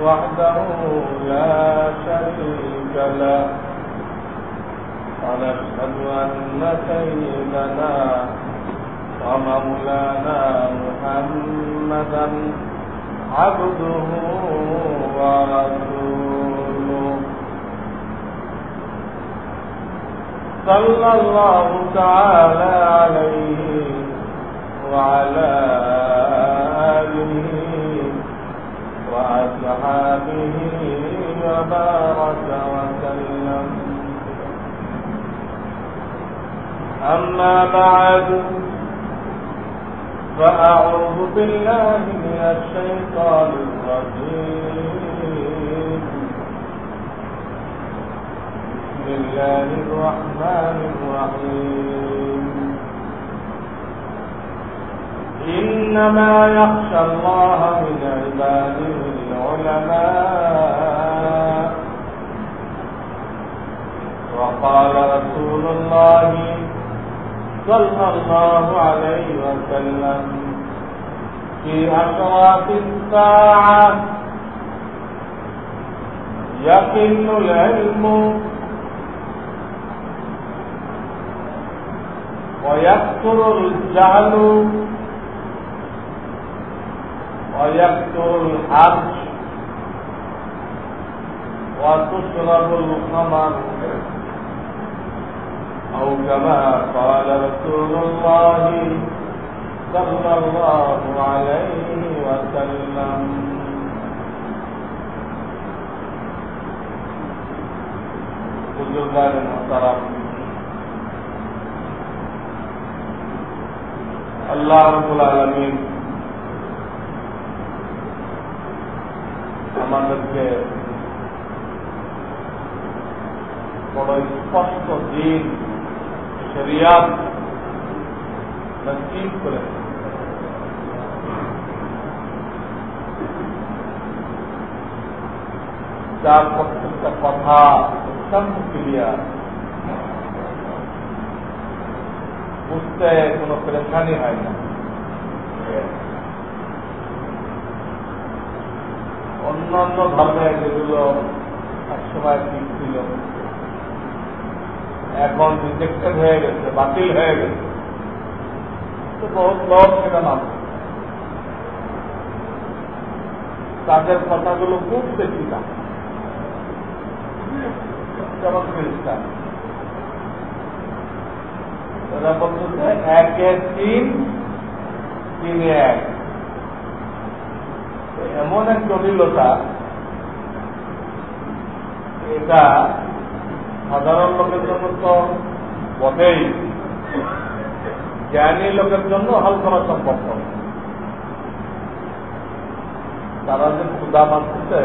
وحده لا شريك له. ونشهد أن سيدنا ومولانا محمدا عبده ورسوله. صلى الله تعالى عليه وعلى آله وأصحابه وبارك وسلم. أما بعد فأعوذ بالله من الشيطان الرجيم. بسم الله الرحمن الرحيم. إنما يخشى الله من عباده العلماء. وقال رسول الله صلى الله عليه وسلم في أشراف الساعة يقل العلم ويكثر الجهل ويكثر الحرج. اور کچھ كما قال رسول الله صلى الله عليه وسلم۔ بزرگان محترم، اللہ رب العالمین ہمارے বড় স্পষ্ট দিন, শরিয়াত করে যার প্রত্যেকটা কথা অত্যন্ত ক্লিয়ার বুঝতে কোনো পরেশানি হয় না। অন্যান্য ধর্মে যেগুলো একসময় ঠিক ছিল এখন রিজেক্টেড হয়ে গেছে, বাতিল হয়ে গেছে। তো বহুত লোক সেটা নাম তাদের কথাগুলো খুব বেশি না এমন এক জটিলতা, এটা সাধারণ লোকের জন্য তো বটেই। জ্ঞানী লোকের জন্য হাল করা সম্ভব তারা যে ক্ষুদা মানতেছে,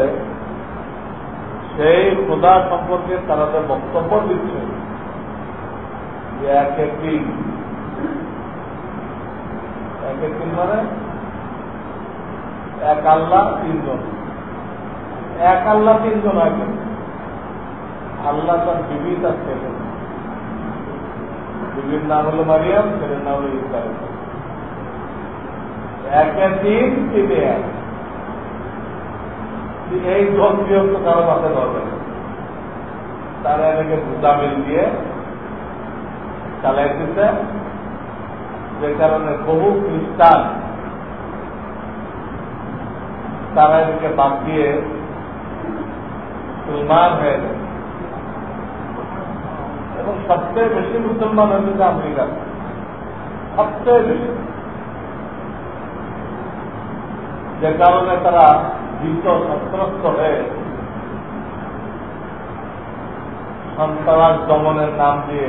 সেই ক্ষুদা সম্পর্কে তারা যে বক্তব্য দিচ্ছে, যে এক এক দিন, এক এক দিন মানে এক আল্লাহ তিনজন। এক আল্লাহ তিনজন আগে আল্লাহ তার বিবি তার ছেলে বিবির নাম হলো মারিয়াম, ছেলের নাম হলো ইসরায়েল। একে তিন তিনে এই জনপ্রিয় তো কারও মাথায় ধরবে তারা এনেকে গুদামিল দিয়ে চালাই দিতে যে কারণে বহু খ্রিস্টান তারা এদিকে বাদ দিয়ে মুসলমান হয়ে এবং সবচেয়ে বেশি মুসলমান হয়েছে আমেরিকা। সবচেয়ে বেশি। যে কারণে তারা ভীত সন্ত্রস্ত হয়ে সন্ত্রাস দমনের নাম দিয়ে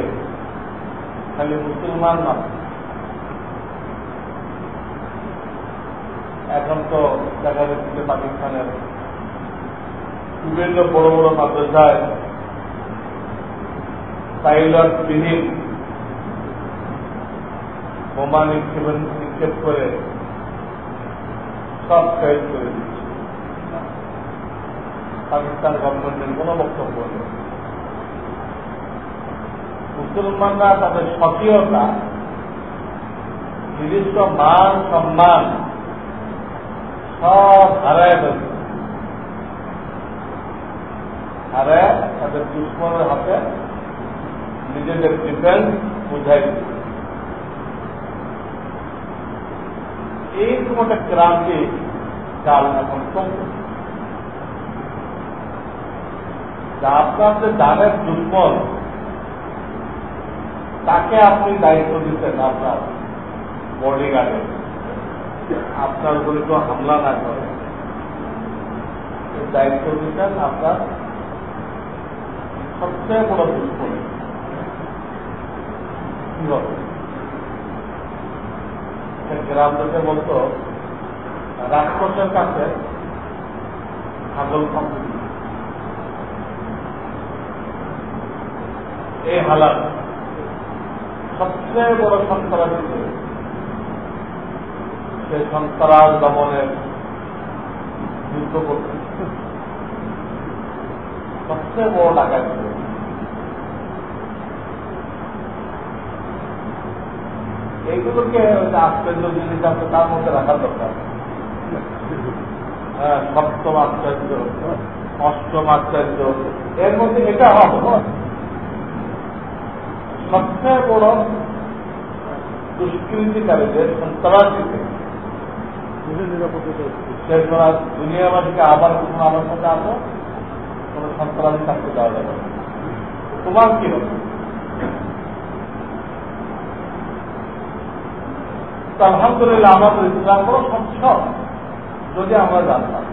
খালি মুসলমান নাম এখন তো দেখা যাচ্ছে পাকিস্তানের বিভিন্ন বড় বড় মাদ্রাসায় পাইলট বিহীন বোমা নিক্ষেপ নিক্ষেপ করে সব শহীদ করে দিচ্ছে পাকিস্তান গভর্নমেন্টের কোন বক্তব্য নেই। মুসলমানরা তাদের স্বকীয়তা নিজস্ব মান, সম্মান সব হারায় ফেলছে হারায় তাদের দুশ্মনের হাতে নিজেদের ডিফেন্স বুঝাই এইরকম একটা ক্রান্তি কাল এখন চলছে। আপনার দানের দুশ্মন তাকে আপনি দায়িত্ব দিচ্ছেন আপনার বডিগার্ডে আপনার উপরে কেউ হামলা না করে। দায়িত্ব দিচ্ছেন আপনার সবচেয়ে বড় দুশ্মন কি গ্রাম থেকে বলতো, রাক্ষসের কাছে ছাগল এই হালাত সবচেয়ে বড় সন্ত্রাস সে সন্ত্রাস দমনের যুদ্ধ করতে সবচেয়ে বড় টাকা ছিল এইগুলোকে আশ্চর্য আছে, তার মধ্যে রাখার দরকার। হ্যাঁ সপ্তম আশ্চর্য, অষ্টম আশ্চর্য, এর মধ্যে এটা হবে। সবচেয়ে বড় দুষ্কৃতিকারীদের সন্ত্রাসীকে দুনিয়াবাসীকে আবার কখনো সাথে আসো কোন সন্ত্রাসী থাকতে দেওয়া যাবে তোমার কি হবে আলহামদুলিল্লাহ আমাদের ইসলাম বড় স্বচ্ছ যদি আমরা জানতাম।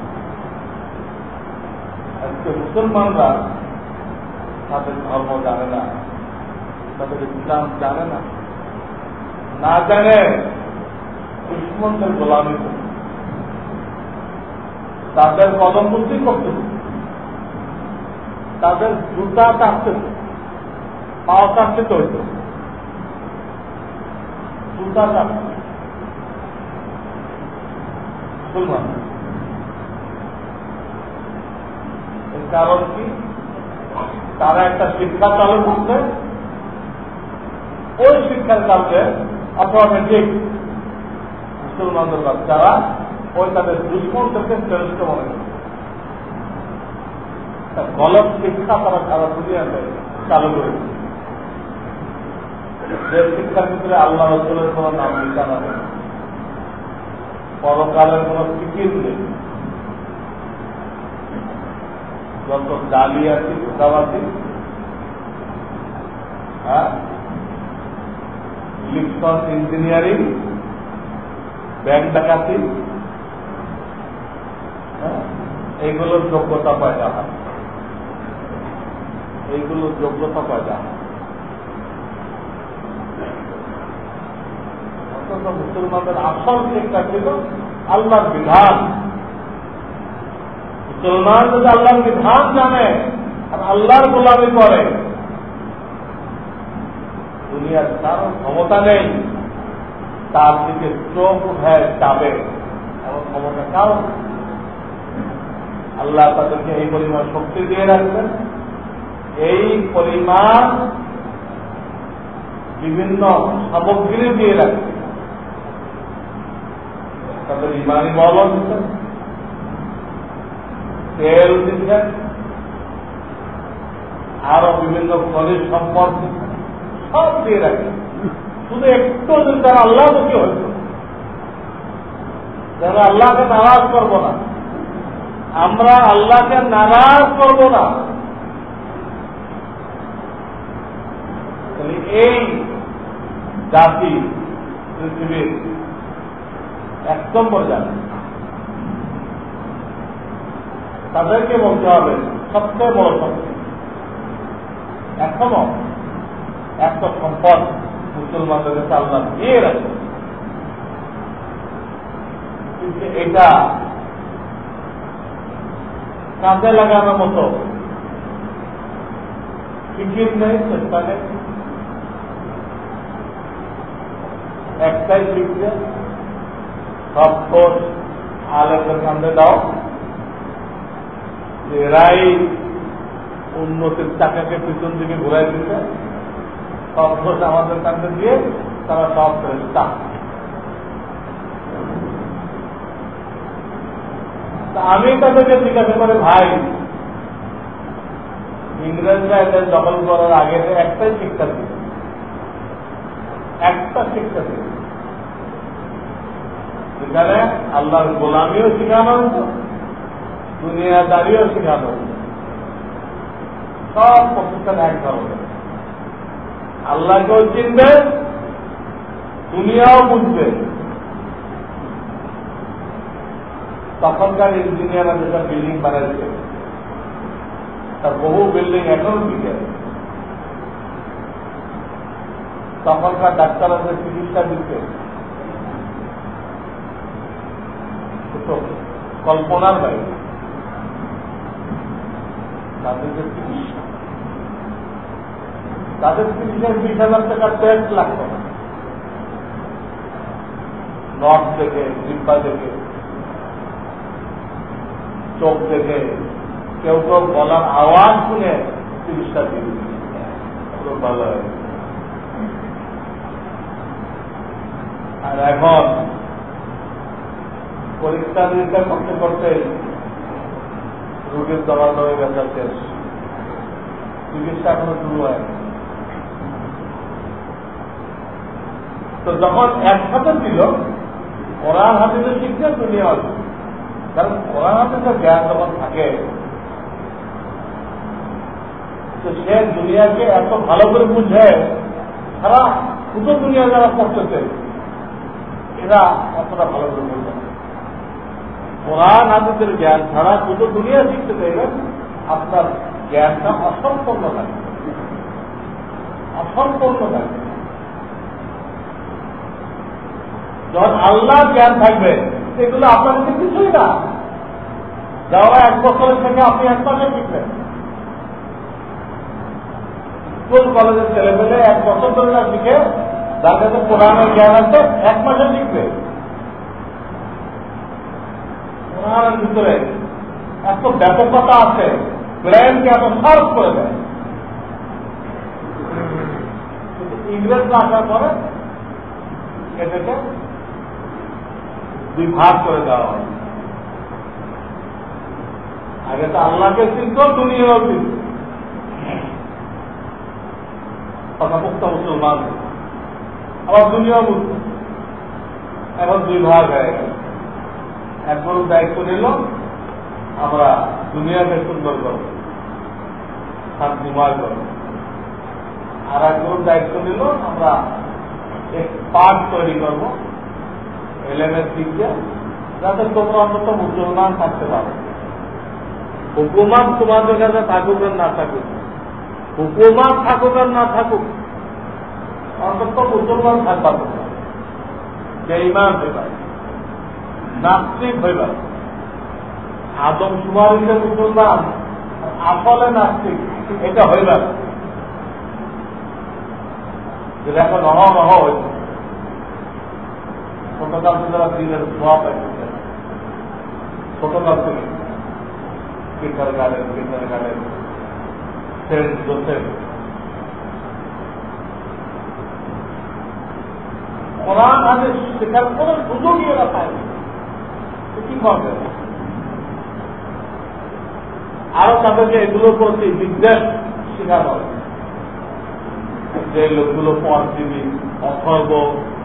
আজকে মুসলমানরা তাদের ধর্ম জানে না, তাদের ইসলাম জানে না। না জানে দুশ্মনদের গোলামি তাদের কদমবুদ্ধি করতে তাদের জুতা কাটতে পাও কাটতে হইত। জুতা কাটতে। মুসলমান কারণ কি? তারা একটা শিক্ষা চালু করছে। ওই শিক্ষার কারণে অটোমেটিক মুসলমানদের বাচ্চারা ওই তাদের দুশ্মন থেকে শ্রেষ্ঠ মনে করে। গলত শিক্ষা তারা সারা দুনিয়াতে চালু করেছে। যে শিক্ষার ভিতরে আল্লাহ রসুলের কোন নাম নেই। পরকালের কোন ফিকির নেই। যত জালিয়াতি ধোকাবাজি হ্যাঁ? লিপসন ইঞ্জিনিয়ারিং, ব্যাংক ডাকাতি এইগুলোর যোগ্যতা পয়দা হয় এইগুলোর যোগ্যতা পয়দা হয় অন্তত মুসলমানদের আসল শিক্ষা ছিল আল্লাহর বিধান। মুসলমান যদি আল্লাহর বিধান জানে, আর আল্লাহর গোলামি করে, দুনিয়ার কারও ক্ষমতা নেই, তার দিকে চোখ উঠায় যাবে এমন ক্ষমতা কারও আল্লাহ তাদেরকে এই পরিমাণ শক্তি দিয়ে রাখবেন। এই পরিমাণ বিভিন্ন সামগ্রী দিয়ে রাখবে তাদের ইমানি বল দিচ্ছেন তেল দিচ্ছেন আরও বিভিন্ন খনিজ সম্পদ সব দিয়ে রাখে। শুধু একটু যদি তারা আল্লাহ মুখী হইত যারা আল্লাহকে নারাজ করব না। আমরা আল্লাহকে নারাজ করব না। এই জাতি, পৃথিবীর এক নম্বর জাতি। তাদেরকে বলতে হবে, সবচেয়ে বড় শক্তি। এখনও এত সম্পদ মুসলমানদের আল্লাহ দিয়ে রাখে কিন্তু এটা কাঁধে লাগানোর মতো ফিকির নেই, চেষ্টা নেই। একটাই শিখছে সব দোষ আলেমের কান্দে দাও। এরাই উন্নতির চাকাকে পিছন দিকে ঘুরাই সব দোষ আমাদের দিয়ে তারা সব আমি তাদেরকে জিজ্ঞাসা করে, ভাই, ইংরেজরা এদের দখল করার আগে একটাই শিক্ষা একটা শিক্ষা দিল সেখানে আল্লাহর গোলামিও শেখানো হতো দুনিয়াদারিও শেখানো হতো সব প্রতিষ্ঠান এক ধরনের। আল্লাহকেও চিনবে, দুনিয়াও বুঝবে। তখনকার ইঞ্জিনিয়াররা যেটা বিল্ডিং বানাইছে তার বহু বিল্ডিং এখনও টিকে। তখনকার ডাক্তাররা চিকিৎসা দিচ্ছে কল্পনার বাইরে। তাদের যে তাদের চিকিৎসার বিশ হাজার টাকা টেস্ট লাগতো নর্থ থেকে জিব্বা থেকে, চোখ দেখে কেউ কেউ গলার আওয়াজ শুনে চিকিৎসা দিয়ে ভালো আর এখন পরীক্ষা নিরীক্ষা করতে করতে রোগীর দমা দমে ব্যথা শেষ। চিকিৎসা এখনও শুরু হয় তো যখন একসাথে ছিল কোরআন হাতে শিখছে দুনিয়া আছে কারণ কোরআন হাতে জ্ঞান যখন থাকে। তো সে দুনিয়াকে এত ভালো করে বুঝে, সারা পুরো দুনিয়া যারা পড়তেছে, এরা অতটা ভালো করে বুঝবে কোরআন হাদিসের জ্ঞান ছাড়া পুরো দুনিয়া শিখতে চাইবেন আপনার জ্ঞানটা অসম্পূর্ণ থাকে। অসম্পূর্ণ থাকে। যখন আল্লাহ জ্ঞান থাকবে, এগুলো আপনার কাছে কিছুই না। যাওয়া এক বছরের থেকে আপনি এক মাসে শিখবেন। স্কুল, কলেজের ছেলে পেলে এক বছর ধরে না শিখে, যার কাছে কোরআনের জ্ঞান আছে, এক মাসে শিখবে। কোরআনের ভিতরে এত ব্যাপকতা আছে, ব্রেনকে এত সার্চ করে দেয়। ইংরেজরা আসার পরে এটাকে দুই ভাগ করে দেওয়া হয়। আগে তো আল্লাহকে চিনত, দুনিয়াও চিনত। মুক্ত মুসলমান। আবার দুনিয়া মুক্ত এখন দুই ভাগ হয়ে গেল একবার দায়িত্ব নিল আমরা দুনিয়াকে সুন্দর করব শান্তিময় করব। আর একজন দায়িত্ব নিল আমরা এক তৈরি করব এলেমের দিক যাতে তোমরা অন্তত মুসলমান থাকতে পারো। হুকুমান তোমাদের কাছে থাকুক আর না থাকুক। হুকুমান থাকুক আর না থাকুক, অন্তত মুসলমান থাকবা তোমরা যে ইমান হইবার নাস্তিক হইবার। আদম সুমারিতে মুসলমান আসলে নাস্তিক, এটা হইবার। যেটা এখন রহ রহ হয়েছে ছোটকাল থেকে তারা ছোটকাল থেকে garden garden saint Joseph. Quran কোন সুযোগই এরা পায়নি। কি করবে? আরও তাদেরকে এগুলোর প্রতি বিদ্বেষ হবে। যে লোকগুলো পথ দিবি অথর্ব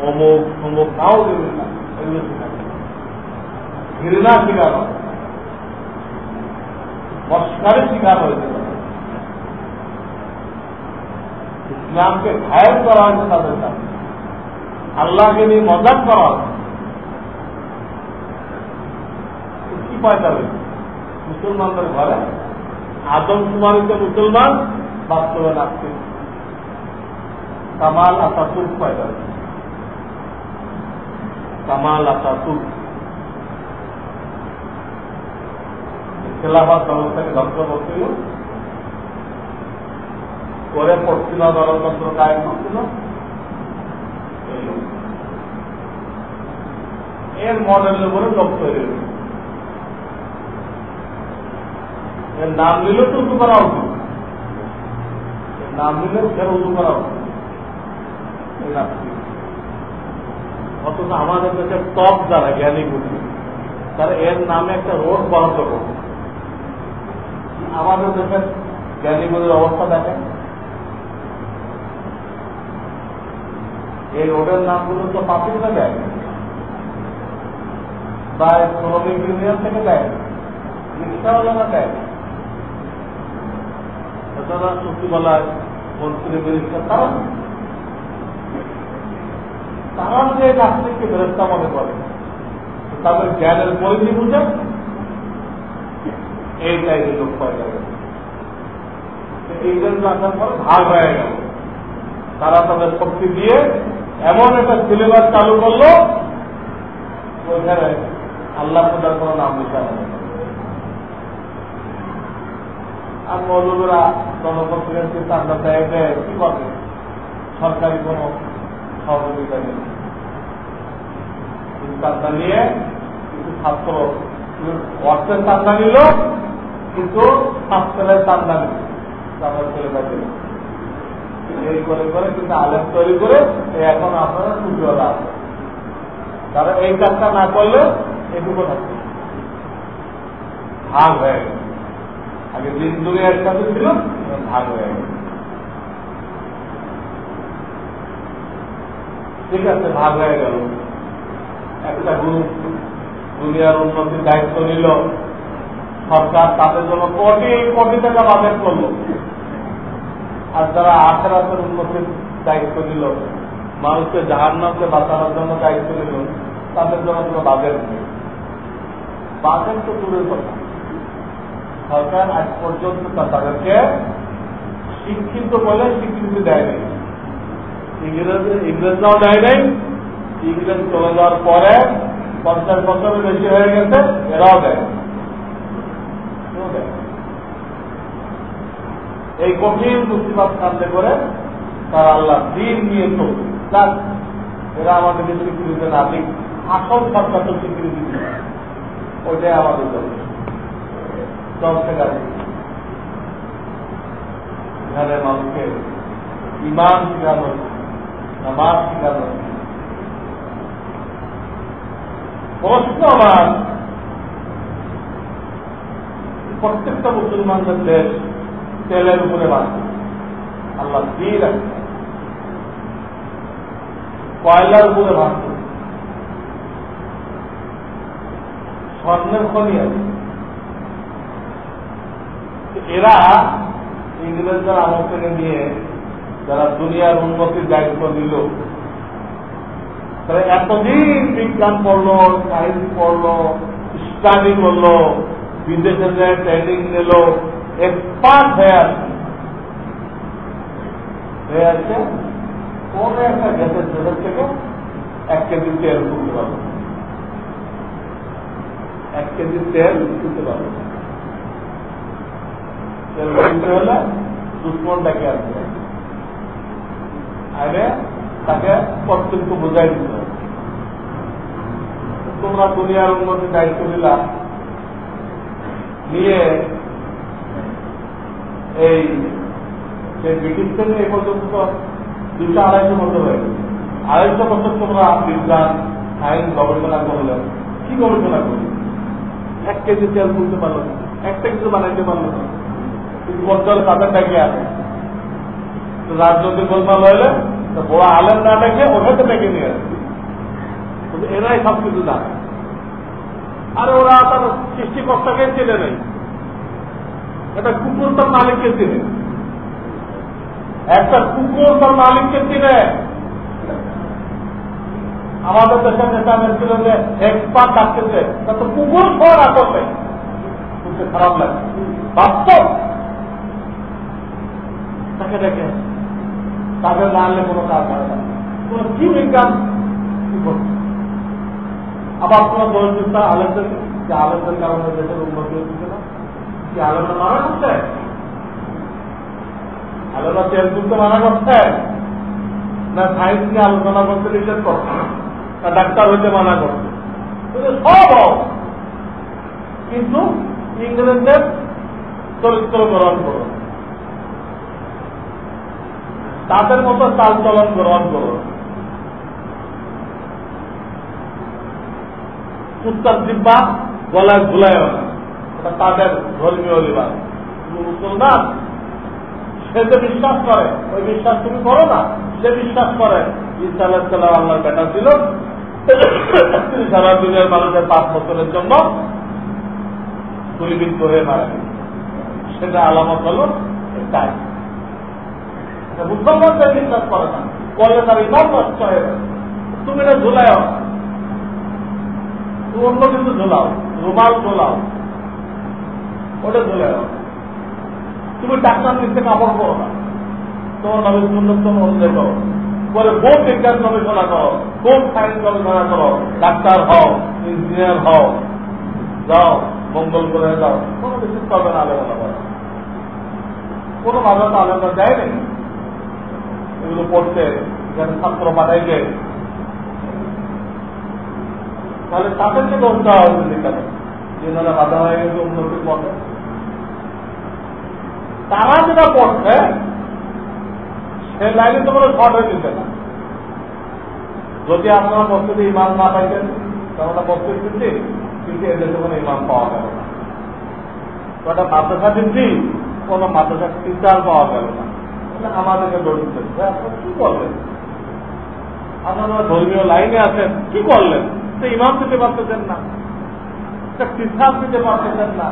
অমুক অমুক তাও দেবেন না, এগুলো শেখানো ঘৃণা মস্কারে শেখানো হয়েছে ইসলামকে ঘায়ল করা হয়েছে তাদের সাথে আল্লাহকে নিয়ে মজাক করা হয়েছে। পয়সা হয়েছে মুসলমানদের ঘরে আদম কুমারিতে মুসলমান বাস্তবে নাস্তিক কামাল আতাতুর্ক হয়েছে কামাল আতাতুর্ক খেলাফাত ব্যবস্থাকে ধ্বংস করছিল করে পশ্চিমা গণতন্ত্র কায়েম করছিল। এর মডেলের উপরে লোক তৈরি হয়েছে। এর নাম নিলেও তো উঁচু করা উচিত। নাম নিলে ফের উঁচু করা উচিত। অথচ আমাদের দেশের টপ যারা জ্ঞানী বুঝি তারা এর নামে একটা রোড বরাদ্দ করবে। আমাদের দেশের জ্ঞানীগুলির অবস্থা দেখেন। এই রোডের নামগুলো তো পাপিকরা দেয় বা শ্রমিক ইউনিয়ন থেকে দেয়। রিক্সাওয়ালারা দেয়। তারা সচিবালয় মন্ত্রী মিনিস্টার তারা তারা যে নাস্তিককে ফেরস্তা মনে করে তাদের জ্ঞানের পরিধি বুঝে এই টাইপের লোক পাওয়া যাবে ইংরেজ আসার ভাগ হয়ে গেল। তারা তাদের শক্তি দিয়ে এমন একটা সিলেবাস চালু করল আল্লাহ খোদার কোনো নাম লিখা আর মৌলবীরা চিন্তা আমরা দেয় দেয়, কি করবে সরকারি কোনো সহযোগিতা নেই। চান্দা নিয়ে ছাত্র অর্থের চান্দা নিল, কিন্তু ছাত্রের চান্দা নিল। এই করে করে কিন্তু তৈরি করে এখন আপনারা সুযোগ আছে তারা এই কাজটা না করলে এটুকু থাকবে। ভাগ হয়ে গেল আগে দিন দূরে একসাথে ছিল, ভাগ হয়ে গেল। ঠিক আছে, ভাগ হয়ে গেল। একটা গ্রুপ, দুনিয়ার উন্নতির দায়িত্ব নিল। সরকার তাদের জন্য কোটি কোটি টাকা বাজেট করল। আর যারা আখেরাতের উন্নতির দায়িত্ব নিল, মানুষকে জাহান্নামকে বাঁচানোর জন্য দায়িত্ব নিল, তাদের জন্য কোনো বাজেট নেই। বাজেট তো দূরের কথা। সরকার আজ পর্যন্ত তাদেরকে শিক্ষিত বলে স্বীকৃতি দেয়নি। ইংরেজ ইংরেজরাও দেয় নাই। ইংরেজ চলে যাওয়ার পরে পঞ্চাশ বছরের বেশি হয়ে গেছে, এরাও দেয় এই কঠিন মুসিবাদ কান্দে করে তারা আল্লাহ দিন নিয়ে চলবে এরা আমাদেরকে স্বীকৃতি না দিক। আসল সরকার তো স্বীকৃতি দিচ্ছে ওইটাই আমাদের জন্য এখানে মানুষকে ইমান শিখানো নামাজ শিখানো প্রশ্ন আমার, প্রত্যেকটা মুসলমানদের দেশ তেলের উপরে বাঁচে আল্লাহ দিয়ে রাখছে কয়লার উপরে বাঁচছে স্বর্ণের খনি আছে। এরা ইংরেজদের আমল থেকে নিয়ে যারা দুনিয়ার উন্নতির দায়িত্ব দিল তারা এতদিন বিজ্ঞান পড়ল সায়েন্স পড়ল, স্টাডি করল, বিদেশে যায় ট্রেনিং নিল এক্সপার্ট হয়ে আসছে। হয়ে আসছে, কোন একটা গ্যাসের ভেতর থেকে এক কেজি তেল তুলতে পারব এক কেজি তেল তুলতে পারব তুলতে হলে তাকে কর্তৃত্ব বোঝাই দিতে হবে। তোমরা দুনিয়ার উন্নতি দায়িত্ব নিলাম নিয়ে এই যে ব্রিটিশ থেকে এ পর্যন্ত দুশো আড়াইশো বছর হয়ে আড়াইশো বছর তোমরা বিজ্ঞান সায়েন্স গবেষণা করলে। কি গবেষণা করলে? এক কেজি তেল তুলতে পারল না। একটা কিছু বানাইতে পারল না। কিন্তু বঞ্চল তাদের ডাকে আছে রাজনৈতিক গোলমাল হইলে বড় আলেম না ডেকে ওখানে ডেকে নিয়ে। আসে এরাই সব জানে। আর ওরা তার সৃষ্টিকর্তাকে চেনে নেই। একটা কুকুর তার মালিককে চিনে। একটা কুকুর তার মালিককে চিনে। আমাদের দেশের নেতা ছিল যে এক্সপার্ট ডাকতেছে তা তো কুকুর খারাপ লাগে। বাস্তব। তাকে দেখে, তাদের না আনলে কোনো কাজ হয় না। কোন কি বিজ্ঞান কি করছে আবার কোন দোষ আলেমদের, যে আলেমদের কারণে দেশের উন্নতি হচ্ছে না কি আলোচনা মানা করছে আলোচনা তেল তুলতে মানা করছে না সায়েন্স নিয়ে আলোচনা করতে নিষেধ করছে না। ডাক্তার হইতে মানা করছে। সব কিন্তু ইংরেজদের চরিত্র গ্রহণ করো। তাদের মতো চাল চলন গ্রহণ করো উত্তর দিব্যা, গলায় ঝুলায় না তাদের ধর্মীয় লিবাস মুসলমান? সে যে বিশ্বাস করে, ওই বিশ্বাস তুমি করো না। সে বিশ্বাস করে আলাহিসাল্লাম আল্লাহর বেটা ছিল। তিনি সারা দুনিয়ার মানুষের পাঁচ বছরের জন্য গুলিবিদ্ধ হয়ে মারা সেটা আলামত হল তাই মুসলমানদের বিশ্বাস করে না। করলে তার নষ্ট হয়ে তুমি তুমি অন্য কিছু ঝোলাও, রুমাল ঝোলাও। ওটা ঝুলায় তুমি ডাক্তার নিতে কাপড় করো না। তোমার নবী সুন্নত অনুযায়ী করো খুব বিজ্ঞান গবেষণা করো খুব সায়েন্স গবেষণা করো ডাক্তার হও ইঞ্জিনিয়ার হও। যাও, মঙ্গল করে যাও। কোনো বিশেষ করবে না আলোচনা করে কোনো বাধা আলোচনা যায় নাই এগুলো পড়তে এখানে ছাত্র পাঠাইলে তাহলে তাদেরকে দোষ দেওয়া হয়েছে কেন যেনারা বাধা হয়ে গেছে উন্নতির পথে। তারা যেটা পড়ছে, সে লাইনে তো কোনো শর্ট হয়ে দিতে না যদি আপনারা মসজিদে ইমান না পাইতেন তাহলে মসজিদ দিচ্ছি, কিন্তু এদের কোনো ইমান পাওয়া গেল না। একটা মাদ্রাসা দিচ্ছি, কোনো মাদ্রাসা টিচার পাওয়া গেল না। আমাদেরকে আপনারা কি করলেন? আপনারা ধর্মীয় লাইনে আছেন, কি করলেন? তো ইমাম দিতে পারতেছেন না। টিচার দিতে পারতেছেন না।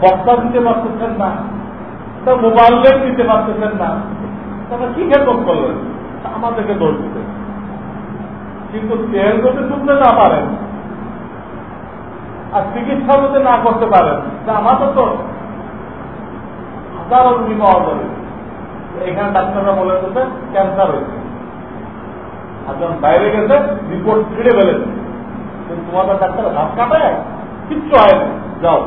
বক্তা দিতে পারতেছেন না। তা দিতে পারতেছেন না। তারা কি খেদমত করলেন? আমাদেরকে দোষ দিতে কিন্তু তেল যদি তুলতে না পারেন, আর চিকিৎসা যদি না করতে পারেন, তা আমাদের তো হাজারো রুগী পাওয়া যাবে। এখানে ডাক্তাররা বলে দিতে ক্যান্সার হয়েছে। আর যখন বাইরে গেছে রিপোর্ট ছিঁড়ে ফেলেছে। তোমাদের ডাক্তার হাত কাটায় কিচ্ছু হয় না। যাও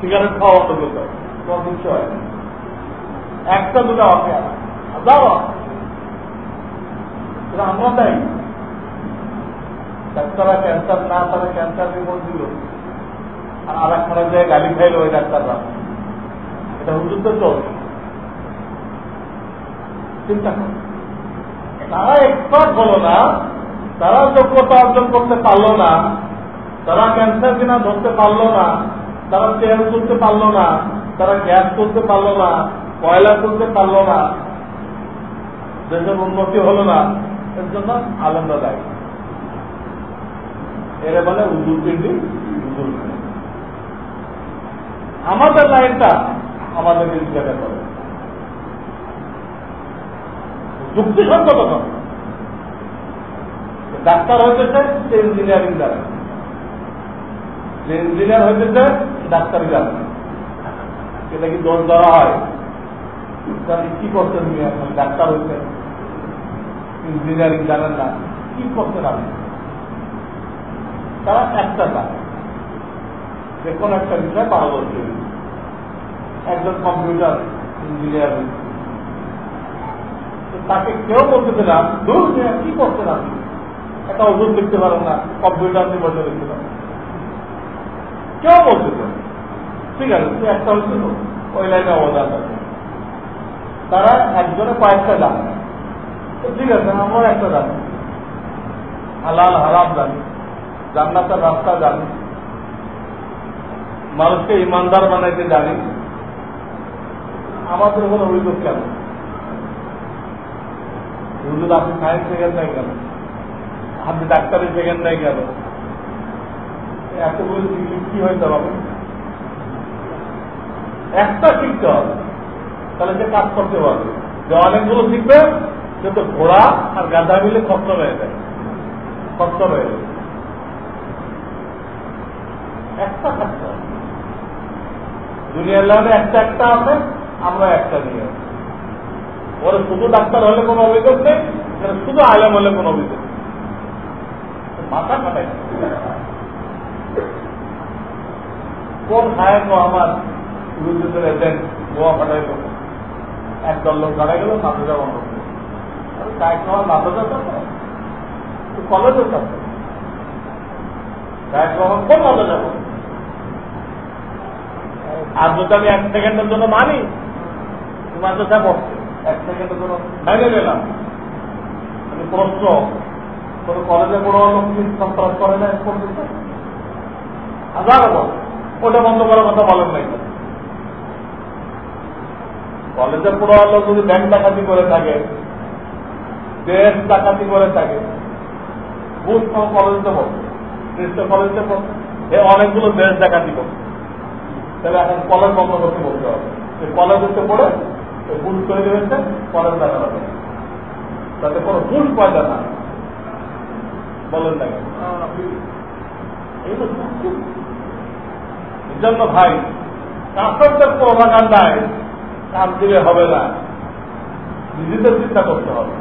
সিগারেট খাওয়া বন্ধ করতে তোমার কিচ্ছু হয় না। একটা দুটা অকে যাও। আমরা তাই ডাক্তাররা ক্যান্সার না তারা ক্যান্সার রিপোর্ট দিল আর আর এক একটা জায়গায় গালি খাইল ওই ডাক্তাররা। এটা হুজুর তো চলছে। চিন্তা কর। তারা এক্সপার্ট হলো না, তারা যোগ্যতা অর্জন করতে পারল না, তারা ক্যান্সার কিনা ধরতে পারল না, তারা তেল তুলতে পারল না, তারা গ্যাস তুলতে পারল না, কয়লা তুলতে পারল না। দেশের উন্নতি হলো না, এর জন্য আনন্দ দেয় এরা বলে উজুর পিন্ডি আমাদের লাইনটা আমাদেরকে জিজ্ঞাসা করে। যুক্তিসঙ্গত কথা। ডাক্তার হইতেছে সে ইঞ্জিনিয়ারিং জানে যে ইঞ্জিনিয়ার হইতেছে ডাক্তারি জানে এটা কি দোষ দেওয়া হয়? তাহলে কি করতেন আপনি ডাক্তার হইতেন ইঞ্জিনিয়ারিং জানেন না। কি করতেন আপনি? তারা একটা জানে যে কোনো একটা বিষয় পারদর্শী। একজন কম্পিউটার ইঞ্জিনিয়ার তাকে কেউ বলতেছে না, দূর কি করতেন আপনি একটা ওষুধ লিখতে পারেন না, কম্পিউটার নিয়ে বসে লিখতে পারেন কেউ বলতেছে ঠিক আছে তুই একটা হচ্ছে তো, ওই লাইনে অবদান আছে। তারা একজনে কয়েকটা জানে। ঠিক আছে আমরা একটা জানি। হালাল, হারাম জানি। জান্নাতের রাস্তা জানি। মানুষকে ইমানদার বানাইতে জানি। আমাদের কোনো অভিযোগ কেন? হুজুর আপনি সায়েন্স শেখেন নাই কেন? আপনি ডাক্তারি শেখেন নাই কেন? এতগুলো শিখলে কি হইতে হবে একটা শিখতে হবে। তাহলে সে কাজ করতে পারবে। যে অনেকগুলো শিখবে, সে তো ঘোড়া আর গাধা মিলে খরচ হয়ে যায়। খরচ হয়ে যায়। একটা হবে। দুনিয়ার লাইনে একটা একটা আছে, আমরা একটা নিয়ে ওরা শুধু ডাক্তার হলে কোনো অভিযোগ নেই শুধু আলেম হলে কোনো অভিযোগ মাথা কাটাই কোন আমার এজেন্ট গোয়া ফাটাই দেব একদল লোক দাঁড়া গেল বন্ধ তো। কাছে গায়ে খাওয়া কোন আর যদি আমি এক সেকেন্ডের জন্য মানি মাদ্রাসা পড়ছে এক সেকেন্ডের জন্য ভেঙে গেলাম আমি প্রশ্ন, কোন কলেজে পড়ো লোক সন্ত্রাস করে না পর্যন্ত হাজার ওটা বন্ধ করার কথা বলেন নাই কলেজে পড়ো লোক যদি ব্যাংক ডাকাতি করে থাকে, দেশ ডাকাতি করে থাকে বুথ কলেজে পড়ছে খ্রিস্ট কলেজে পড়ছে এ অনেকগুলো দেশ ডাকাতি করছে। তাহলে এখন কলেজ বন্ধ করতে বলতে হবে। সে কলেজ হচ্ছে পড়ে ভুল করে দেবেন কলেজ দেখা হবে তাতে কোনো ভুল পয়দা না। বলেন না এই জন্য ভাই কাপড়দের প্রভাকান্ডায় কাজ দিলে হবে না। নিজেদের চিন্তা করতে হবে।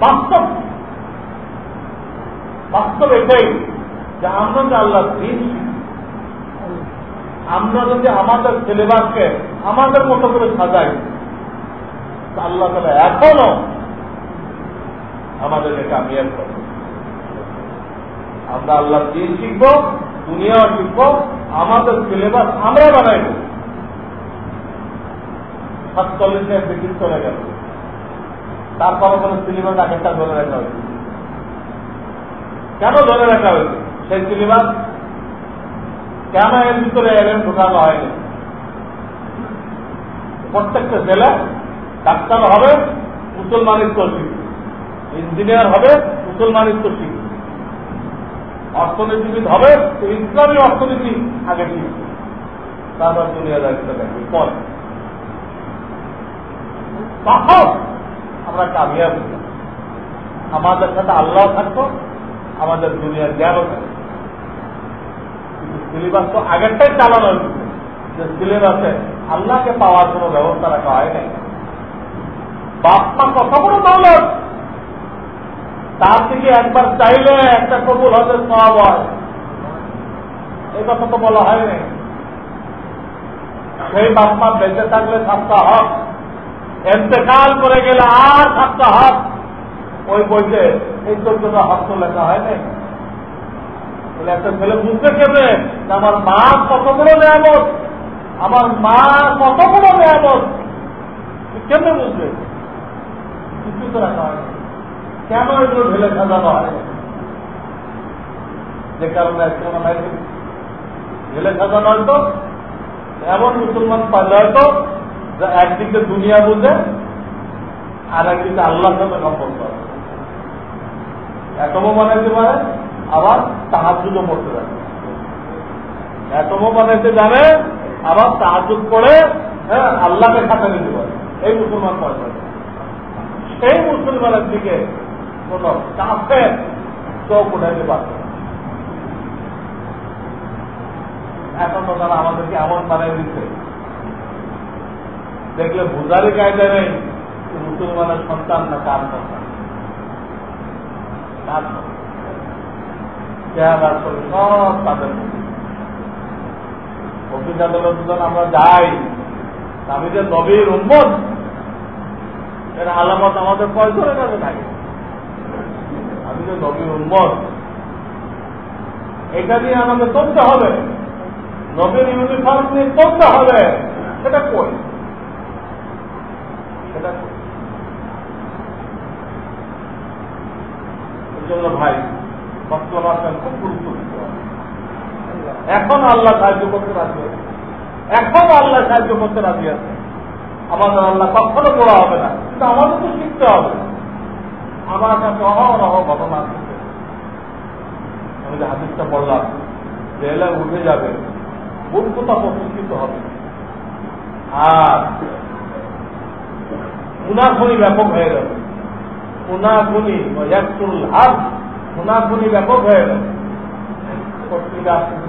বাস্তব। বাস্তব এটাই যে আমরা যে আল্লাহ দিন আমরা যদি আমাদের সিলেবাসকে আমাদের মতো করে সাজাই। আল্লাহ তালা এখনও আমাদেরকে কামিয়াব করবে আমরা আল্লাহ দিন শিখব? দুনিয়াও শিখব। আমাদের সিলেবাস আমরা বানাইব। সাতচল্লিশে ব্রিটিশ চলে গেল। তারপরে কোনো সিলেবাস আগেরটা ধরে রাখা হয়েছে। কেন ধরে রাখা হয়েছে? সেই সিলেবাস কেন এর ভিতরে এলেন ঢুকানো হয়নি? প্রত্যেকটা জেলা ডাক্তার হবে মুসলমানিত্ব শিখবে ইঞ্জিনিয়ার হবে মুসলমানিত্ব শিখবে অর্থনীতিবিদ হবে ইসলামী অর্থনীতি আগে শিখবে তারপর দুনিয়া দায়িত্ব থাকবে পরে তখন আমরা কামিয়াব। আমাদের সাথে আল্লাহ থাকতো, আমাদের দুনিয়ার জ্ঞানও থাকতো। সিলেবাস তো আগেরটাই চালানো হয়েছে। যে সিলেবাসে আল্লাহকে পাওয়ার কোন ব্যবস্থা রাখা হয় নাই। বাপমা কত বড় দৌলত তার থেকে একবার চাইলে একটা কবুল হতে সব হয়। এই কথা তো বলা হয় নাই। সেই বাপমা বেঁচে থাকলে সাতটা হক। এতেকাল করে গেলে আর সাতটা হক। ওই বইতে এই চোদ্দটা হক তো লেখা হয় নাই। একটা ছেলে বুঝতে কেবে আমার মা কত বড় নেয়ামত? আমার মা কত বড় নেয়ামত? কেমনে বুঝবে? কেন এগুলো ঢেলে সাজানো হয়? যে কারণে একজন ঢেলে সাজানো হয়তো এমন মুসলমান পাইলে হয়তো যে একদিকে দুনিয়া বুঝে, আর একদিকে আল্লাহ সাথে সম্পর্ক আছে এটমও বানাইতে পারে, আবার তাহাজুদও পড়তে জানে এটমও বানাইতে জানে আবার তাহাজুদ করে হ্যাঁ আল্লাহকে খাতে নিতে পারে। এই মুসলমান পয়সা সেই মুসলমানের দিকে কোন কাফের চোখ উঠাইতে পারবে এখন তো তারা আমাদেরকে এমন বানাই দিচ্ছে। দেখলে বোঝারই কায়দা নেই মুসলমানের সন্তান না কার সন্তান। সব তাদের আমরা যাই। আমি যে নবীর উন্মত এর আলামত আমাদের পয়সরের কাছে থাকে? আমি যে নবীর উন্মত এটা নিয়ে আমাকে চলতে হবে। নবীর ইউনিফর্ম নিয়ে চলতে হবে। সেটা কই? সেটা জন্য ভাই বর্তমান খুব গুরুত্ব এখন আল্লাহ সাহায্য করতে রাজি আছে। এখন আল্লাহ সাহায্য করতে রাজি আছে। আমাদের আল্লাহ কখনো বলা হবে না, কিন্তু আমাদের তো শিখতে হবে। আমার কাছে অহরহ ঘটনা আছে। আমি যে হাদিসটা বললাম যে এলে উঠে যাবে মূর্খতা প্রতিষ্ঠিত হবে। আর গুণাগুণি ব্যাপক হয়ে গুণাগুণি একচুল হাত গুণাগুণি ব্যাপক হয়ে যাবে পত্রিকা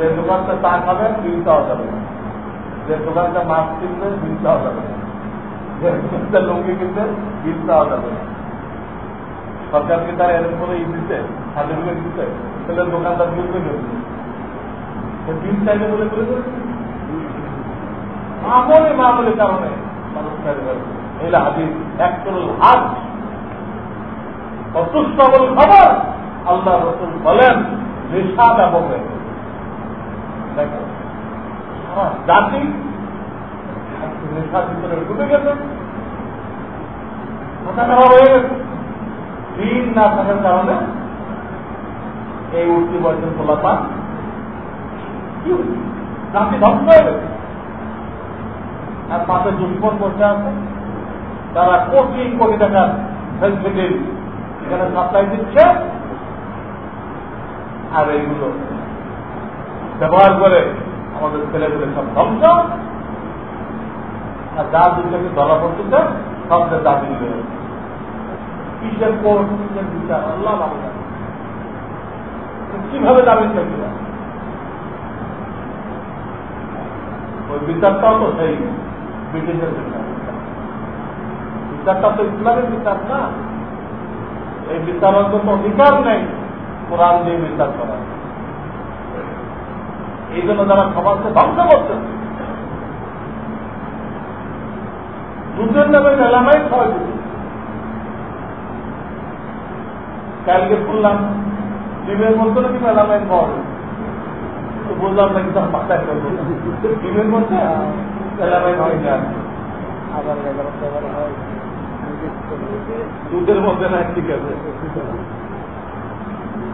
যে দোকানটা চা খাবে, বিল দেওয়া যাবে। না যে দোকানটা মাছ কিনবে, বিল দেওয়া যাবে। না যে দোকানটা লুঙ্গি কিনবে, বিল দেওয়া যাবে। না সরকারকে তারা এরকম করে ই দিতে সার্টিফিকেট দিতে তাহলে দোকানদার বিল করে বিল চাইলে বলে করে আমলে মামলের কারণে মানুষ এই হাদিস, এক করল হাত অতুষ্টবল খবর, আল্লাহ রসুল বলেন, নেশা ব্যাপক হয়ে জাতি নেশার ভিতরে ডুবে গেছে। দিন না থাকার কারণে এই উঠতি বয়সের কি জাতি ধ্বংস হয়ে গেছে। আর পাশে দুষ্কর বসে আছে। তারা কোটি কোটি টাকার ফেসিলিটি এখানে সাপ্লাই দিচ্ছে। আর এইগুলো ব্যবহার করে আমাদের ছেলেগুলো সব ধ্বংস। আর যা দুটাকে ধরা পড়তেছে সবদের দাবি কিসের বিচার? আল্লাহ কীভাবে দাবি থাকবে ওই বিচারটাও তো সেই ব্রিটিশের বিচার। বিচারটা তো ইসলামের বিচার না। এই বিচারের জন্য অধিকার নেই। কোরআন দিয়ে বিচার করা। এই জন্য যারা সমাজকে ধ্বংস করছে। দুধের নামে মেলামাই খাওয়া দিচ্ছে কালকে শুনলাম ডিমের মধ্যে নাকি মেলামাইন পাওয়া তো বললাম নাকি তার মাথায় করব ডিমের মধ্যে মেলামাইন হয় না আবার দুধের মধ্যে না ঠিক আছে।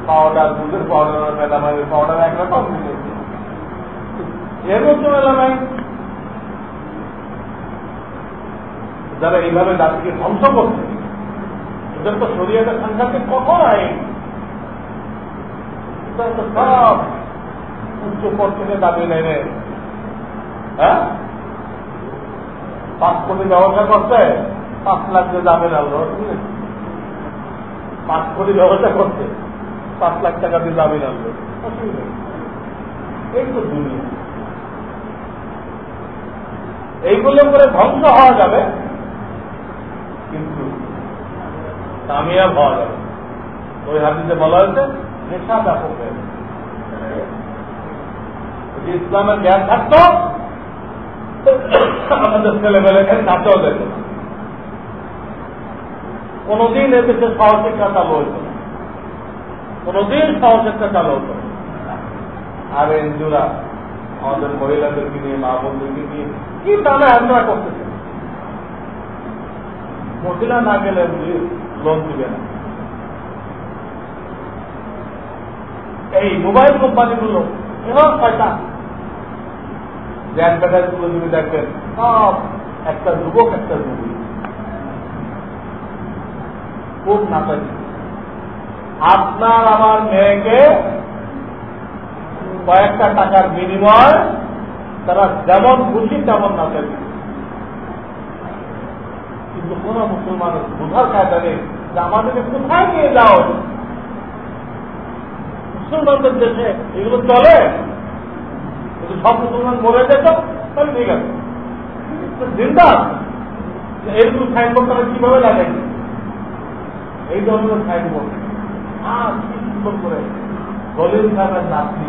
পাউডার দুধের পাউডার মেলামাইন পাউডার একরকম এর মধ্যে মেলামাইন যারা এইভাবে জাতিকে ধ্বংস করছে, এদের তো শরীয়তে সাংঘাতিক কখন আইন। সব উচ্চ পদ থেকে দাবি নেয় হ্যাঁ? পাঁচ কোটি ব্যবসা করছে, পাঁচ লাখ যে দামে আনলো পাঁচ কোটি ব্যবসা করছে, পাঁচ লাখ টাকা দিয়ে দাবি আনলো অসুবিধা। এই তো দুনিয়া। এইগুলো করে ধ্বংস হওয়া যাবে, কিন্তু কামিয়াব হওয়া যাবে। ওই হাদিসে বলা হয়েছে, নেশা ব্যাপক যদি ইসলামের জ্ঞান থাকতো, আমাদের ছেলেমেয়েকে নাচেও দেখে না। কোনদিন এদেশে সহশিক্ষা চালু হইত না। কোনদিন সহশিক্ষা চালু হতো আর এনজুরা আমাদের মহিলাদেরকে নিয়ে, মা বন্ধুকে নিয়ে কি টানা হ্যান্ডরা করতেছে? মহিলা না গেলে লোন দিবে না। এই মোবাইল কোম্পানিগুলো, এবার পয়সা যে অ্যাডভার্টাইজগুলো যদি দেখবেন, সব একটা যুবক, একটা যুবী খুব নাচাই আপনার আমার মেয়েকে কয়েকটা টাকার বিনিময় তারা যেমন খুশি তেমন নাচাই কিন্তু কোন মুসলমানের বোঝার কায়দা নেই যে আমাদেরকে কোথায় নিয়ে যাও মুসলমানদের দেশে এগুলো চলে। যদি সব মুসলমান মরে যেত, তাহলে ঠিক আছে জিন্দা এরকম সাইনবোর্ড তারা কীভাবে এই ধরনের সাইনবোর্ড আর কি সুন্দর করে দলিল নাতনি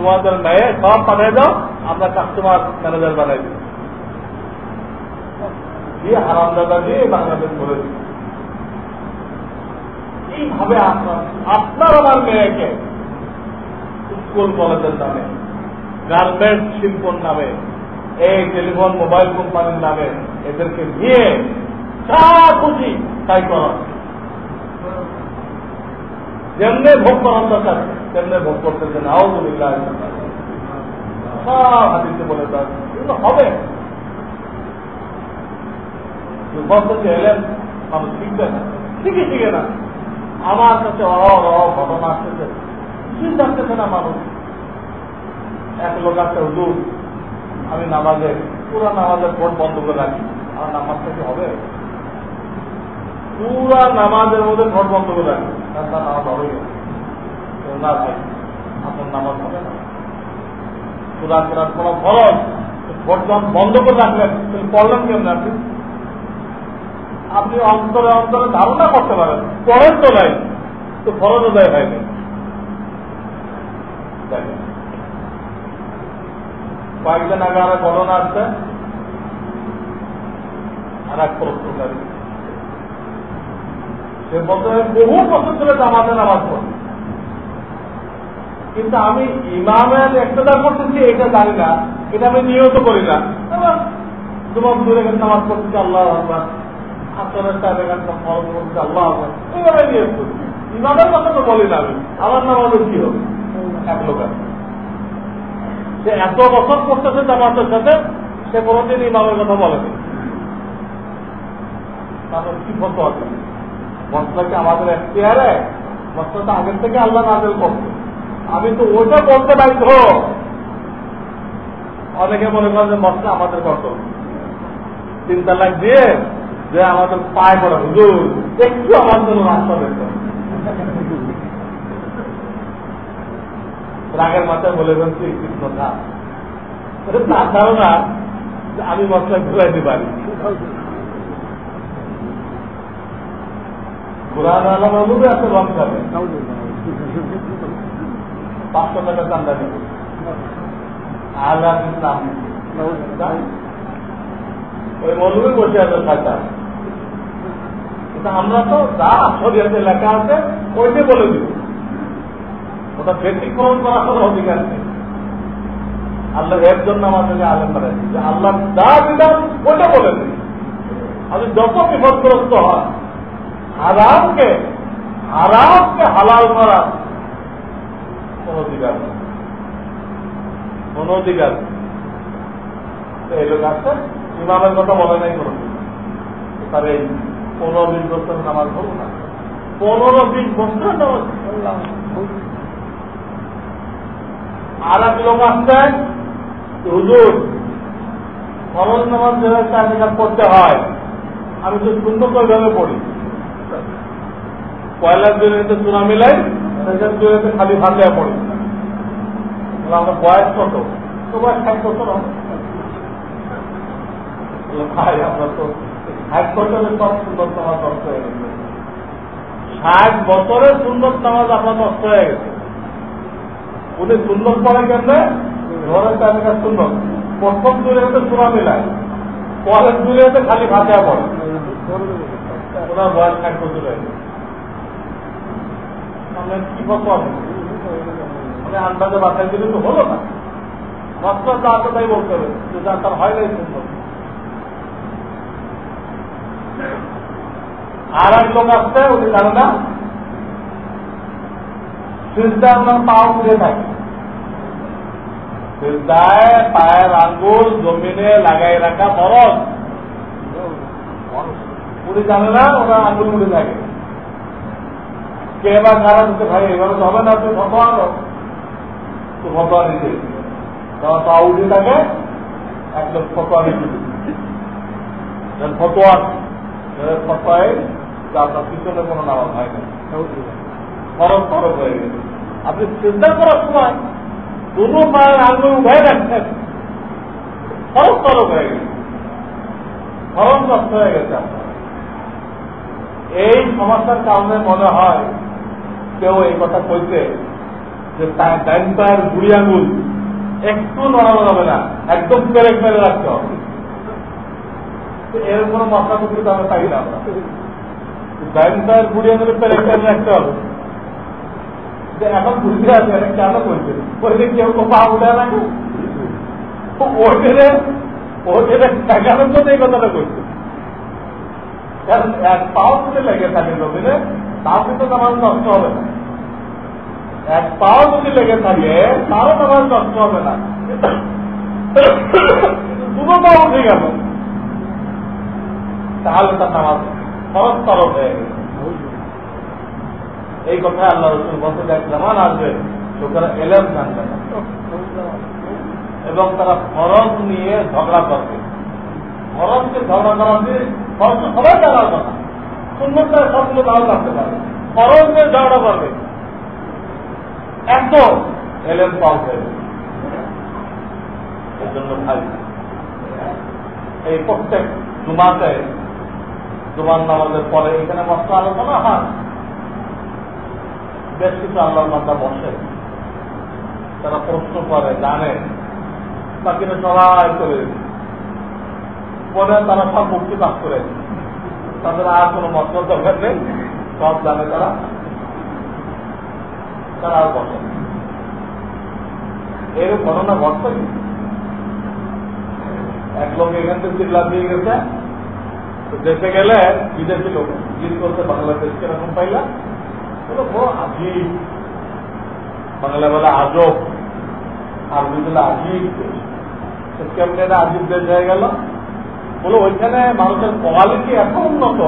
তোমাদের মেয়ে সব পাঠাই দাও, আমরা কাস্টমার ম্যানেজার বানাই দিই। দিয়ে হারামদাদা দিয়ে বাংলাদেশ করে দিই। এইভাবে আপনার আপনার আমার মেয়েকে স্কুল কলেজের নামে গার্মেন্ট শিল্পর নামে, এই টেলিফোন মোবাইল কোম্পানির নামে এদেরকে নিয়ে যা খুশি তাই করা। যেমনে ভোগ করার দরকার, তেমনি ভোগ করতেছে নাও সব হাতিতে বলে এগুলো হবে। এলেন, মানুষ শিখবে না। শিখে না। আমার কাছে ঘটনা আসতেছে। কিছুই জানতেছে না মানুষ। এক লোক আছে, হুজুর, আমি নামাজে, পুরা নামাজের ভোট বন্ধ করে রাখি। আমার নামাজ থেকে হবে? পুরা নামাজের মধ্যে ভোট বন্ধ করে রাখি। তার নামাজ হবে না ভাই আপনার নামাজ হবে না করার ভোট যখন বন্ধ করে রাখলেন পড়লেন কেমন আপনি আপনি অন্তরে অন্তরে ধারণা করতে পারেন পড়েন তো নাই তো ফরজ দেয় হয়নি কয়েকদিন আগে আর ঘটনা আসছে আর এক প্রশ্নকারী বলতে বহু বছর ধরে জামাতে নামাজ পড়ে। কিন্তু আমি ইমামের করতেছি, এটা জানি না। এটা আমি নিয়ত করি না। তোমার দূরে গেছে নামাজ পড়তেছি, আল্লাহ আল্লাহ বলি না আমি। আমার কি হবে? এক সে এত সে ইমামের কথা বলেনি। কি ফটো আছে মশলাকে আমাদের এখতিয়ারে, মশলাটা আগের থেকে আল্লাহ নাজেল করছে। আমি তো ওটা বলতে বাধ্য। অনেকে মনে করেন যে মশলা আমাদের কত চিন্তা লাখ দিয়ে যে আমাদের পায়ে পড়া হুজুর, একটু আমার জন্য রাস্তা দেখতে রাগের মাথায় বলে ফেলছি কৃষ্ণ যে আমি মশলা ঘুরাইতে পারি। কোরআন আলম অনুভবে এত রং খাবে পাঁচশো টাকা চান্দা নেব আল্লাহ নাম ওই মৌলবী বসে আছে কিন্তু আমরা তো যা শরীয়তে লেখা আছে, ওইটাই বলে দিব। ওটা ব্যতিক্রম করার কোনো অধিকার নেই। আল্লাহ এর জন্য আমাদেরকে আলেম বানাইছি যে আল্লাহ যা বিধান ওটা বলে দিই আমি যত বিপদগ্রস্ত হয় হারামকে হারামকে হালাল করা কোন অধিকার নেই। কোন অধিকার এই লোক আছে, ইমামের কথা বলে নাই কোনো তার এই পনেরো বিশ বছর নামাজ হব না। পনেরো বিশ বছর নামাজ আর এক লোক আসছেন হুজুর, ফরজ নামাজ পড়তে হয়, আমি তো সুন্দর করে পড়ি। পয়লার দুনিয়াতে চূড়া মিলাই, সেখান দুনিয়াতে খালি ভাতে পড়ি। আমার বয়স কত? তো ষাট বছর ভাই, আমরা তো ষাট বছরের পর সুন্দর নামাজ আপনার নষ্ট হয়ে গেছে। উনি সুন্দর পড়ে কেমনে? ঘরের তালিকা সুন্দর প্রথম দুনিয়াতে চূড়া মিলায় পরের দুনিয়াতে খালি ভাতে পড়ে। ওনার বয়স ষাট বছর হয়ে গেছে কি কত হবে মানে আন্দাজে বাসায় দিলে তো হলো না। তাই বলতে হবে, যে যা তার হয় নাই আর এক লোক উনি জানে না, সিজদা আপনার উঠে থাকে সিজদায় পায়ের আঙ্গুল জমিনে লাগাই রাখা ফরজ। উনি জানে না ওরা আঙ্গুল উঠে থাকে কে বা কারা দিতে ভাই এভাবে তো হবে না তুই ফটোয়া আনো তো ফটোয়া নিতে তোমার পা উঠে থাকে একদম ফটোয়া নিতে ফটোয়া ফটোয়ায় যে আপনার পিছনে কোনো নামাজ হয় না। ফরক হয়ে গেছে। আপনি চিন্তা করার সময় দুটো পায়ের আঙুল উঠাই রাখছেন ফরক ফরক হয়ে গেছে। ফরক নষ্ট হয়ে গেছে এই সমস্যার কারণে মনে হয় কেউ এই কথা কইছে যে ডাইন পায়ের বুড়ি আঙুল একটু নড়ানো যাবে না, একদম পেরেক মেরে রাখতে হবে। এর কোনো মশলা করতে আমরা চাই না আমরা। রাখতে হবে। এখন বুঝতে আছে এটা কেন করছে বলছে কেউ তো পা উঠে রাখে ওইটারে ও যেটা ঠেকানোর জন্য এই কথাটা করছে কারণ এক পাও যদি লেগে থাকে জমিনে, তাও কিন্তু নামাজ নষ্ট হবে না। এক পাও যদি লেগে থাকে, তারও নামাজ নষ্ট হবে না। দুটো পাও উঠে গেল। তাহলে তার নামাজ খরচ তরফ হয়ে গেছে। এই কথায় আল্লাহ রসুল বলতে এক জামান আসবে, লোকেরা এলেন জানবে না। এবং তারা ফরজ নিয়ে ঝগড়া করবে। ফরজকে ঝগড়া করা দিয়ে ফরজ তো সবাই জানার কথা। সুন্দরটা সবগুলো তাও থাকতে পারে ফরজ নিয়ে ঝগড়া করবে। জন্য ভাই। এই প্রত্যেক জুমাতে, জুমার নামাজের পরে এখানে আলোচনা হয় বেশ কিছু বসে। তারা প্রশ্ন করে, জানে। বাকিরা সবাই করে পরে তারা সব মুক্তি লাভ করে। তাদের আর কোনো মত দরকার নেই। সব জানে তারা। তারা আর বসে এর ঘটনা ঘটছে এক লোক এখান থেকে দিয়ে গেছে। দেশে গেলে বিদেশি লোক বাংলাদেশ কীরকম পাইলা? আজিব বাংলা বলে আজব আজিব কেমনি এটা আজিব দেশ হয়ে গেল? ওইখানে মানুষের কোয়ালিটি এত উন্নত।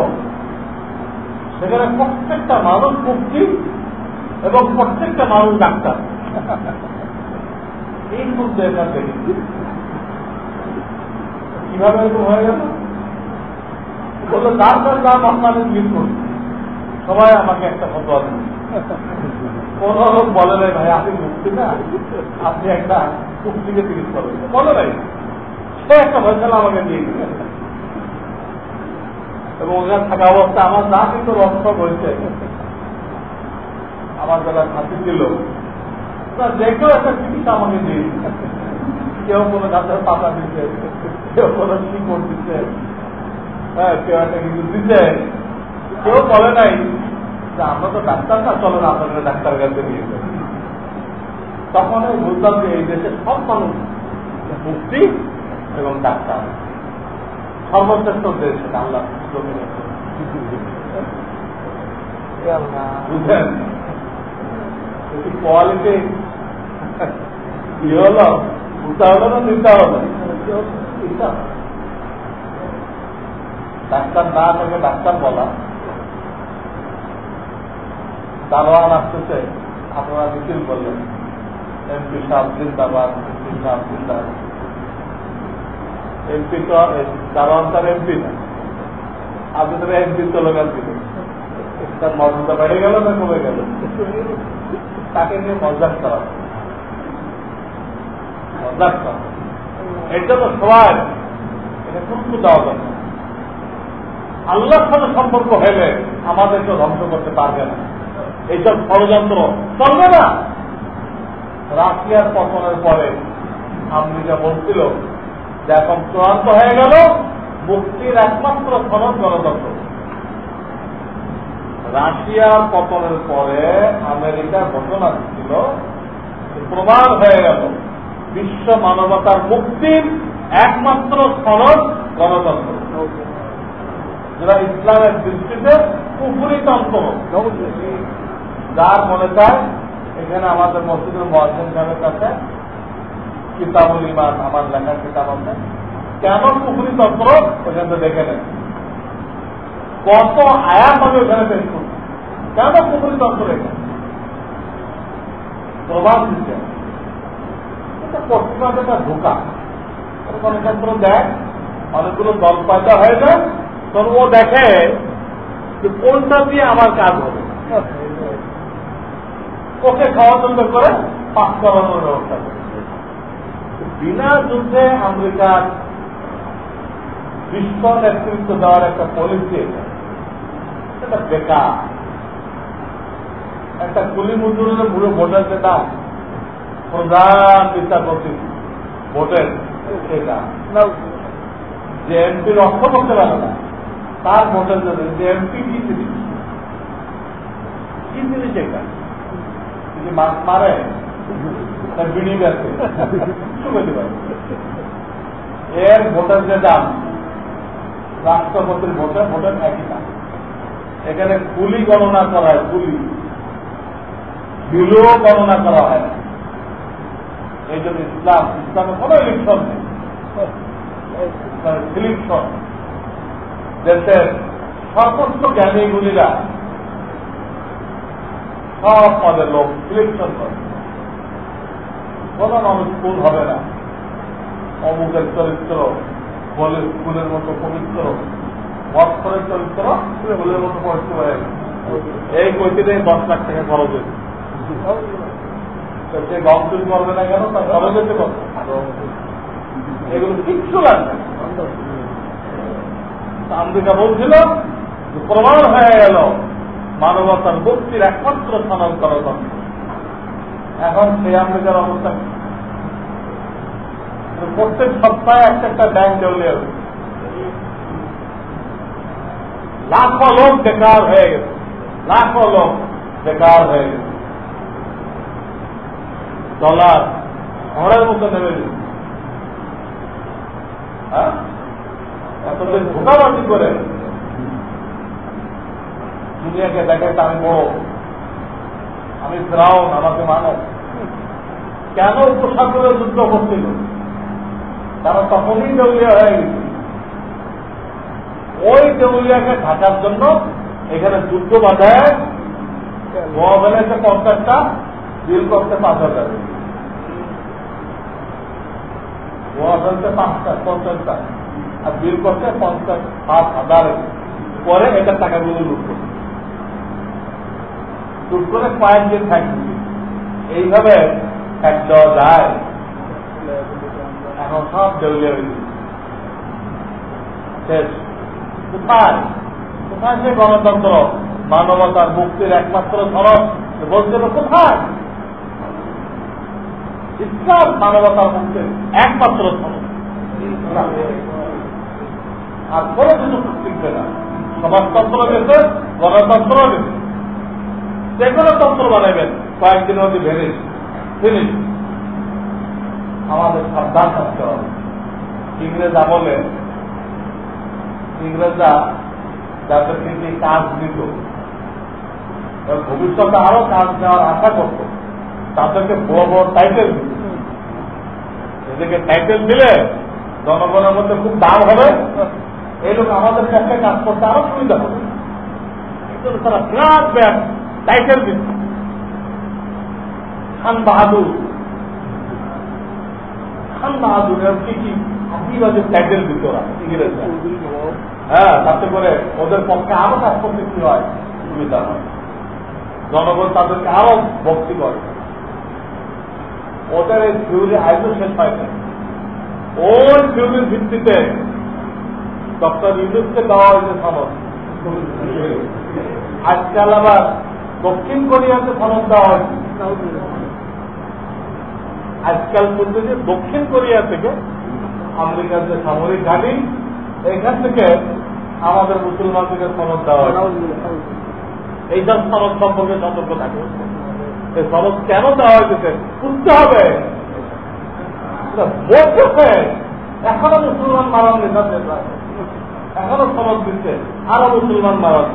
সেখানে প্রত্যেকটা মানুষ মুক্তি এবং প্রত্যেকটা মানুষ ডাক্তার। এই মধ্যে এখান দেখেছি কীভাবে এরকম হয়ে গেল? বলল যার যার নাম আপনাকে জিজ্ঞেস করছি সবাই আমাকে একটা ফটো দিন। কোন লোক বলে নাই, ভাই, আপনি মুক্তি না। আপনি একটা মুক্তিকে তিরিশ করবেন বলে নাই। সে একটা ফয়সালা আমাকে দিয়ে দিলেন এবং ওখানে থাকা অবস্থা আমার যা কিন্তু রক্ত হয়েছে আমার বেলা ফাঁসি দিল যে কেউ একটা চিকিৎসা আমাকে দিচ্ছে। কেউ কোনো গাছের পাতা দিচ্ছে কেউ কোনো শিকড় দিচ্ছে হ্যাঁ কেউ একটা কিছু দিচ্ছে। কেউ বলে নাই যে আমরা তো ডাক্তার না চলো না আপনাদের ডাক্তার কাছে নিয়ে যাই। তখন আমি বুঝলাম যে এই দেশে সব মানুষ মুক্তি এবং ডাক্তার। সর্বশ্রেষ্ঠ দেশ আল্লাহ। বুঝলেন কোয়ালিটি। না নিতে হলো ডাক্তার না থেকে ডাক্তার বলা। দারোয়ান আসতেছে, আপনারা মিছিল করলেন এমপি সাহেব জিন্দাবাদ এমপি জিন্দাবাদ এমপি তো দারোয়ান তার এমপি না। আপনি তো এমপি স্লোগান দিলেন তার মর্যাদা বেড়ে গেল না কমে গেল? তাকে নিয়ে মজাক করা মজাক করা এটা তো সবাই এটা খুব দেওয়া দরকার। আল্লাহর সাথে সম্পর্ক হলে আমাদেরকে ধ্বংস করতে পারবে না। এইসব ষড়যন্ত্র চলবে না। রাশিয়ার পতনের পরে আমেরিকা বলছিল যে এখন চূড়ান্ত হয়ে গেল। মুক্তির একমাত্র সনদ গণতন্ত্র। রাশিয়ার পতনের পরে আমেরিকা ঘোষণা ছিল প্রমাণ হয়ে গেল, বিশ্ব মানবতার মুক্তির একমাত্র সনদ গণতন্ত্র। যেটা ইসলামের দৃষ্টিতে কুপুরিতন্ত্র যার মনে চায়, এখানে আমাদের মসজিদের মহাজন সাহেবের কাছে কিতাবুল ইমান আমার লেখার কিতাব আছে। কেন পুকুরি তন্ত্র? ওখান দেখে নেন। কত আয়াত হবে ওখানে পেশ করছে কেন পুকুরি তন্ত্র রেখে প্রভাব দিচ্ছে এটা পশ্চিমাতে একটা ঢোকা গণতন্ত্র দেয় অনেকগুলো দল পয়দা হয়ে যায় তখন ও দেখে যে কোনটা দিয়ে আমার কাজ হবে। ওকে খাওয়া বন্ধ করে পাস করানোর ব্যবস্থা করে বিনা যুদ্ধে আমেরিকার বিশ্ব নেতৃত্ব দেওয়ার একটা পলিসি এটা বেকার একটা কুলি মজুরের পুরো ভোটের যে দাম প্রধান বিচারপতি ভোটের সেটা যে এমপি রক্ষ করতে পারে না, তার ভোটের জন্য যে এমপি কি জিনিস কি জিনিস এটা মাছ মারে, তার বিড়ি গেছে এর ভোটের যে দাম রাষ্ট্রপতির ভোটে, ভোটের একই দাম। এখানে কুলি গণনা করা হয় কুলি বিলও গণনা করা হয় এই জন্য ইসলাম, ইসলামে কোনো ইলেকশন নেই। সিলেকশন দেশের সমস্ত জ্ঞানীগুলিরা সব পদের লোক সিলেকশন করে। কোন মানুষ স্কুল হবে না। অমুকের চরিত্র বলে স্কুলের মতো পবিত্র। অক্ষরের চরিত্র স্কুলের মতো। এই বইটিতে দশ লাখ টাকা খরচ হয়েছে সে গম চুরি করবে না কেন, তার খরচ কত এগুলো কিচ্ছু লাগবে। আমেরিকা বলছিল প্রমাণ হয়ে গেল, মানবতার মুক্তির একমাত্র স্থানান্তর এখন সেই আমেরিকার অবস্থা? প্রত্যেক সপ্তাহে একটা একটা ব্যাংক দেউলিয়া হচ্ছে। লাখো লোক বেকার হয়ে গেছে লাখো লোক বেকার হয়ে গেছে ডলার ঘরের মতো নেমে গেছে এতদিন ধোকাবাজি করে দুনিয়াকে দেখে আমি আমি ফ্রাউন আমাকে মানো কেন উপসাগরে যুদ্ধ করছিল তারা তখনই দেউলিয়া হয়ে গেছে ওই দেউলিয়াকে ঢাকার জন্য এখানে যুদ্ধ বাধায় মোবাইলে পঞ্চাশটা বিল করতে পাঁচ হাজার। মোবাইলতে পাঁচটা পঞ্চাশটা আর বিল করতে পঞ্চাশ পাঁচ হাজার। পরে এটা টাকাগুলো লুট করছে। লুট করে কয়েকদিন থাকবে। এইভাবে এক দেওয়া যায়। এখন সব দেউলিয়া। শেষ। কোথায় কোথায় সে গণতন্ত্র, মানবতার মুক্তির একমাত্র ধরন বলছিল কোথায় ইসলাম মানবতার মুক্তির একমাত্র ধরন আর কোনো কিছু শিখবে না। সমাজতন্ত্র গেছে গণতন্ত্র গেছে যে কোনো তন্ত্র বানাবেন কয়েকদিন মধ্যে ভেঙে ফিনিশ। আমাদের সাবধান থাকতে হবে। ইংরেজ আমলে ইংরেজরা যাদেরকে যে কাজ দিত। ভবিষ্যতে আরও কাজ দেওয়ার আশা করত। তাদেরকে বড় বড় টাইটেল এদেরকে টাইটেল দিলে জনগণের মধ্যে খুব দাম হবে। এই লোক আমাদের পক্ষে কাজ করতে আরও সুবিধা হবে। তারা বিরাট ব্যাগ টাইটেল দিত। খান বাহাদুর। খান বাহাদুরের কি কি আদিবাসী টাইটেল দিত ওরা ইংরেজরা? হ্যাঁ তাতে করে ওদের পক্ষে আরও করতে কি হয়? সুবিধা হয়। জনগণ তাদেরকে আরও ভক্তি করে। ওদের এই থিওরি আয়ু শেষ হয় না ওই থিওরির ভিত্তিতে ডক্টর ইউনুসকে দেওয়া হয়েছে সনদ আজকাল আবার দক্ষিণ কোরিয়াতে সনদ দেওয়া হয়েছে। আজকাল বলতে যে দক্ষিণ কোরিয়া থেকে আমেরিকার যে সামরিক ঘাঁটি এখান থেকে আমাদের মুসলমানদেরকে সনদ দেওয়া এইসব সনদ সম্পর্কে সতর্ক থাকে। এই সনদ কেন দেওয়া হয়েছে? বুঝতে হবে। বলতেছে। এখনও মুসলমান নেতা এখনও সনদ দিচ্ছে। আরও মুসলমান মারার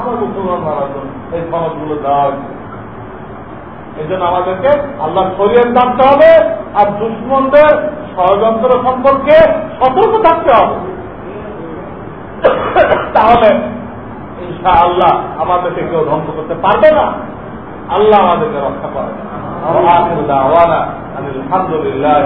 আরও মুসলমান মারার এই সনদগুলো দেওয়া হয়েছে। এই জন্য আমাদেরকে আল্লাহ শরীর জানতে হবে আর দুশ্মনদের ষড়যন্ত্র সম্পর্কে সতর্ক থাকতে হবে। তাহলে ইনশা আল্লাহ আমাদেরকে কেউ ধ্বংস করতে পারবে না। আল্লাহ আমাদেরকে রক্ষা করে আলহামদুলিল্লাহ